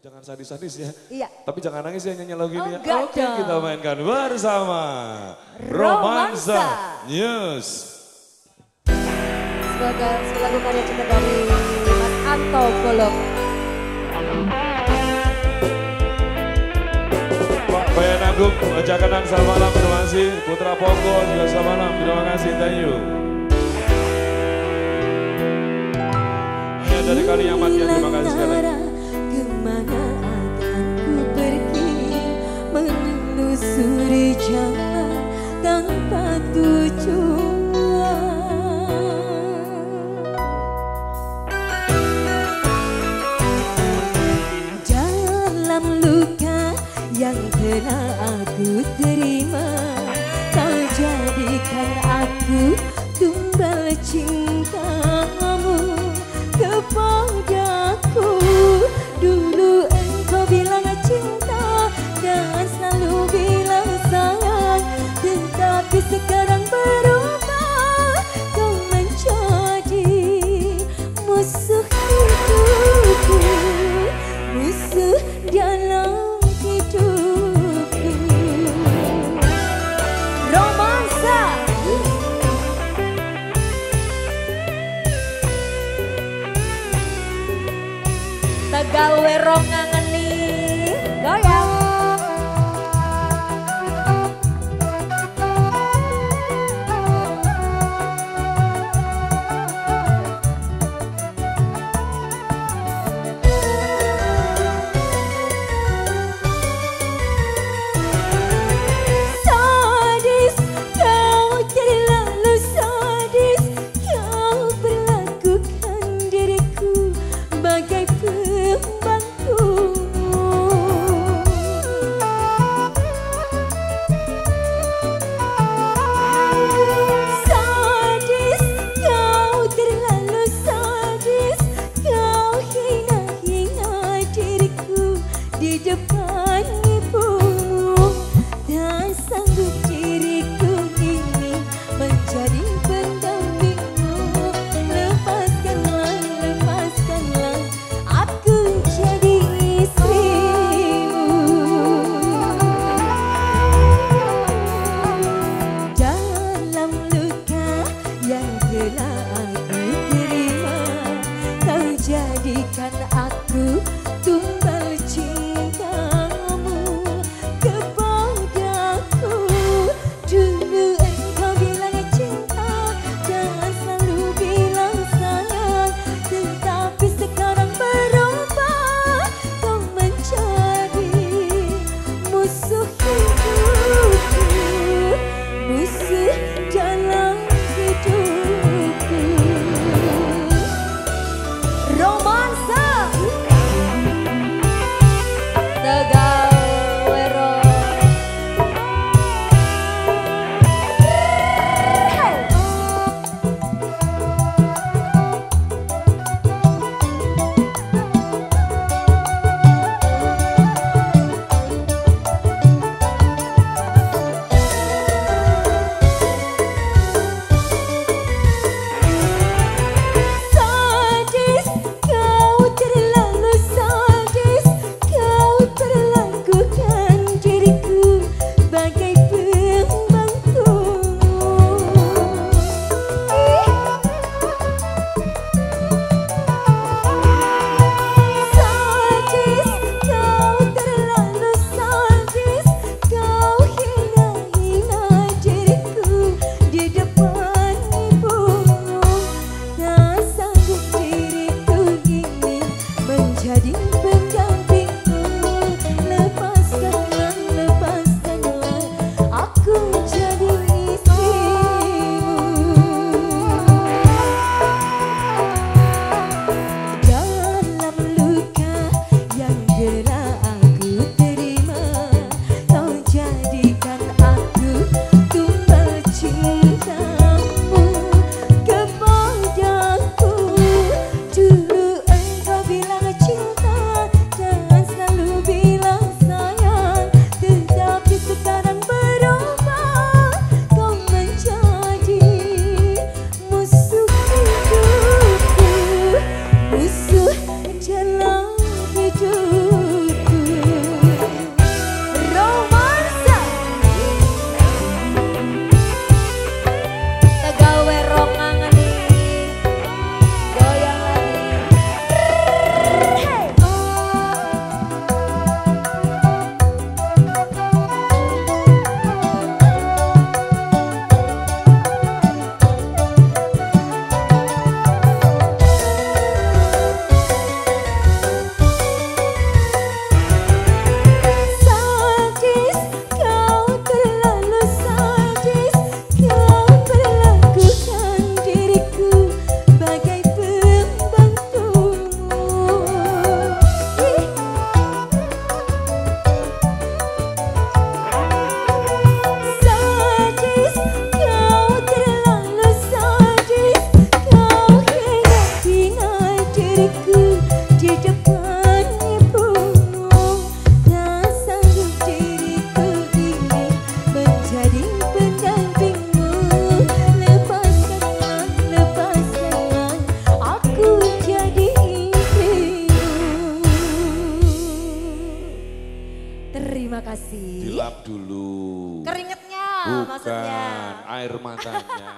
Jangan sadis-sadis ya. Iya. Tapi jangan nangis ya nyanyi lagu ini Oh, ya. Oke dong. kita mainkan bersama Romansa. Romansa News. Sebagai lagu karya cinta dari Mas Anto Golok. Pak Bayan Agung, Jakanan selamat malam, terima kasih. Putra Poko juga selamat malam, terima kasih, thank you. Ya dari kali yang mati, terima kasih sekali jalan tanpa tujuan. Dalam luka yang aku terima. Aku tumbal cintamu kepadaku Tegawe rong Terima kasih. Dilap dulu. Keringetnya Bukan maksudnya. air matanya.